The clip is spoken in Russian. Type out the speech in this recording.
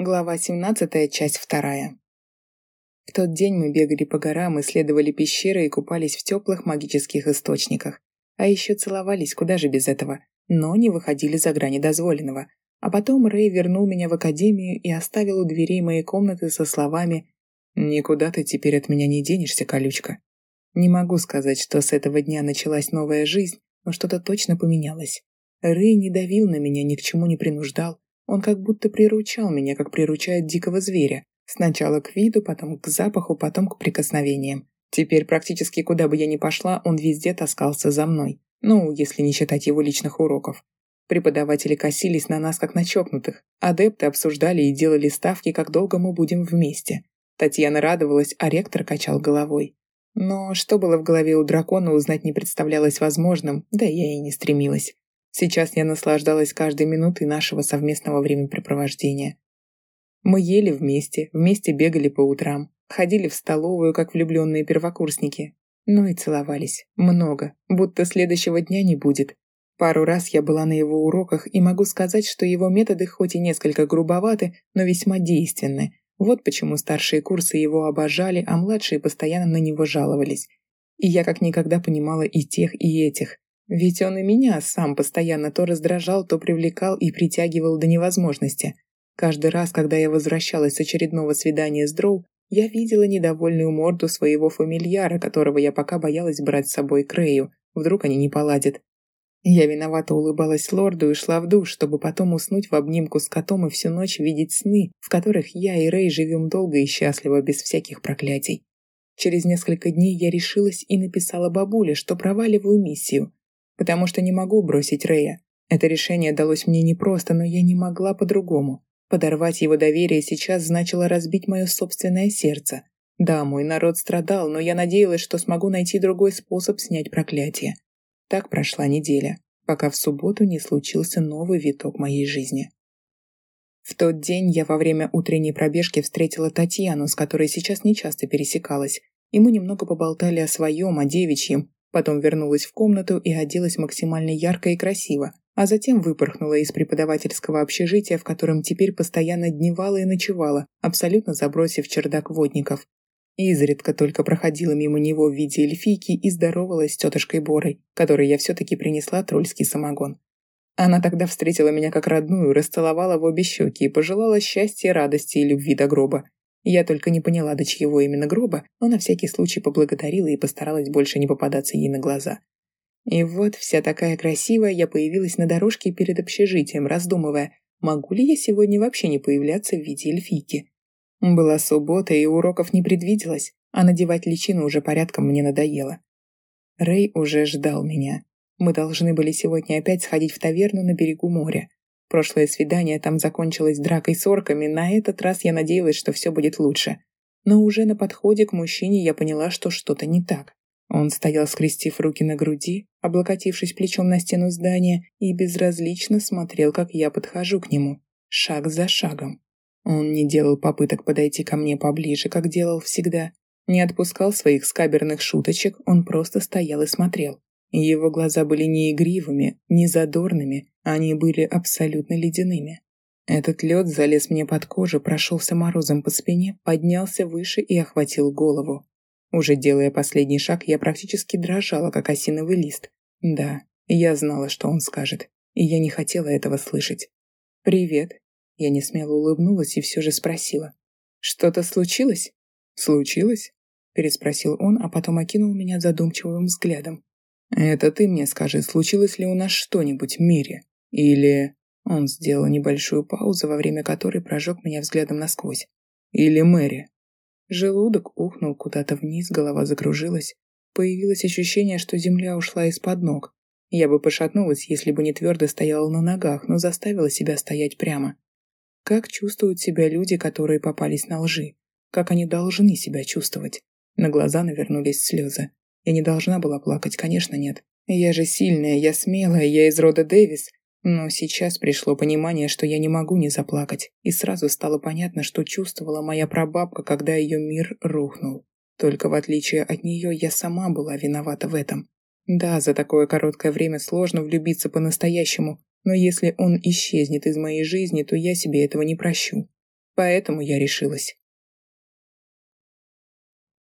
Глава 17, часть 2. В тот день мы бегали по горам, исследовали пещеры и купались в теплых магических источниках. А еще целовались, куда же без этого, но не выходили за грани дозволенного. А потом Рэй вернул меня в академию и оставил у дверей моей комнаты со словами «Никуда ты теперь от меня не денешься, колючка». Не могу сказать, что с этого дня началась новая жизнь, но что-то точно поменялось. Рэй не давил на меня, ни к чему не принуждал, он как будто приручал меня, как приручает дикого зверя. Сначала к виду, потом к запаху, потом к прикосновениям. Теперь практически куда бы я ни пошла, он везде таскался за мной. Ну, если не считать его личных уроков. Преподаватели косились на нас, как на чокнутых. Адепты обсуждали и делали ставки, как долго мы будем вместе. Татьяна радовалась, а ректор качал головой. Но что было в голове у дракона, узнать не представлялось возможным, да я и не стремилась. Сейчас я наслаждалась каждой минутой нашего совместного времяпрепровождения. Мы ели вместе, вместе бегали по утрам, ходили в столовую, как влюбленные первокурсники. Ну и целовались. Много. Будто следующего дня не будет. Пару раз я была на его уроках и могу сказать, что его методы хоть и несколько грубоваты, но весьма действенны. Вот почему старшие курсы его обожали, а младшие постоянно на него жаловались. И я как никогда понимала и тех, и этих. Ведь он и меня сам постоянно то раздражал, то привлекал и притягивал до невозможности. Каждый раз, когда я возвращалась с очередного свидания с Дроу, я видела недовольную морду своего фамильяра, которого я пока боялась брать с собой к Рэю. Вдруг они не поладят. Я виновато улыбалась лорду и шла в душ, чтобы потом уснуть в обнимку с котом и всю ночь видеть сны, в которых я и Рэй живем долго и счастливо, без всяких проклятий. Через несколько дней я решилась и написала бабуле, что проваливаю миссию – потому что не могу бросить Рея. Это решение далось мне непросто, но я не могла по-другому. Подорвать его доверие сейчас значило разбить мое собственное сердце. Да, мой народ страдал, но я надеялась, что смогу найти другой способ снять проклятие. Так прошла неделя, пока в субботу не случился новый виток моей жизни. В тот день я во время утренней пробежки встретила Татьяну, с которой сейчас нечасто пересекалась, и мы немного поболтали о своем, о девичьем, Потом вернулась в комнату и оделась максимально ярко и красиво, а затем выпорхнула из преподавательского общежития, в котором теперь постоянно дневала и ночевала, абсолютно забросив чердак водников. Изредка только проходила мимо него в виде эльфийки и здоровалась с тетушкой Борой, которой я все-таки принесла трольский самогон. Она тогда встретила меня как родную, расцеловала в обе щеки и пожелала счастья, радости и любви до гроба. Я только не поняла, до чьего именно гроба, но на всякий случай поблагодарила и постаралась больше не попадаться ей на глаза. И вот, вся такая красивая, я появилась на дорожке перед общежитием, раздумывая, могу ли я сегодня вообще не появляться в виде эльфийки. Была суббота, и уроков не предвиделось, а надевать личину уже порядком мне надоело. Рэй уже ждал меня. Мы должны были сегодня опять сходить в таверну на берегу моря. Прошлое свидание там закончилось дракой с орками, на этот раз я надеялась, что все будет лучше. Но уже на подходе к мужчине я поняла, что что-то не так. Он стоял, скрестив руки на груди, облокотившись плечом на стену здания, и безразлично смотрел, как я подхожу к нему, шаг за шагом. Он не делал попыток подойти ко мне поближе, как делал всегда. Не отпускал своих скаберных шуточек, он просто стоял и смотрел. Его глаза были не игривыми, не задорными, они были абсолютно ледяными. Этот лед залез мне под кожу, прошелся морозом по спине, поднялся выше и охватил голову. Уже делая последний шаг, я практически дрожала, как осиновый лист. Да, я знала, что он скажет, и я не хотела этого слышать. «Привет». Я не смело улыбнулась и все же спросила. «Что-то случилось?» «Случилось?» переспросил он, а потом окинул меня задумчивым взглядом. «Это ты мне скажи, случилось ли у нас что-нибудь в мире? Или...» Он сделал небольшую паузу, во время которой прожег меня взглядом насквозь. «Или Мэри?» Желудок ухнул куда-то вниз, голова закружилась. Появилось ощущение, что земля ушла из-под ног. Я бы пошатнулась, если бы не твердо стояла на ногах, но заставила себя стоять прямо. Как чувствуют себя люди, которые попались на лжи? Как они должны себя чувствовать? На глаза навернулись слезы. Я не должна была плакать, конечно, нет. Я же сильная, я смелая, я из рода Дэвис. Но сейчас пришло понимание, что я не могу не заплакать, и сразу стало понятно, что чувствовала моя прабабка, когда ее мир рухнул. Только в отличие от нее, я сама была виновата в этом. Да, за такое короткое время сложно влюбиться по-настоящему, но если он исчезнет из моей жизни, то я себе этого не прощу. Поэтому я решилась.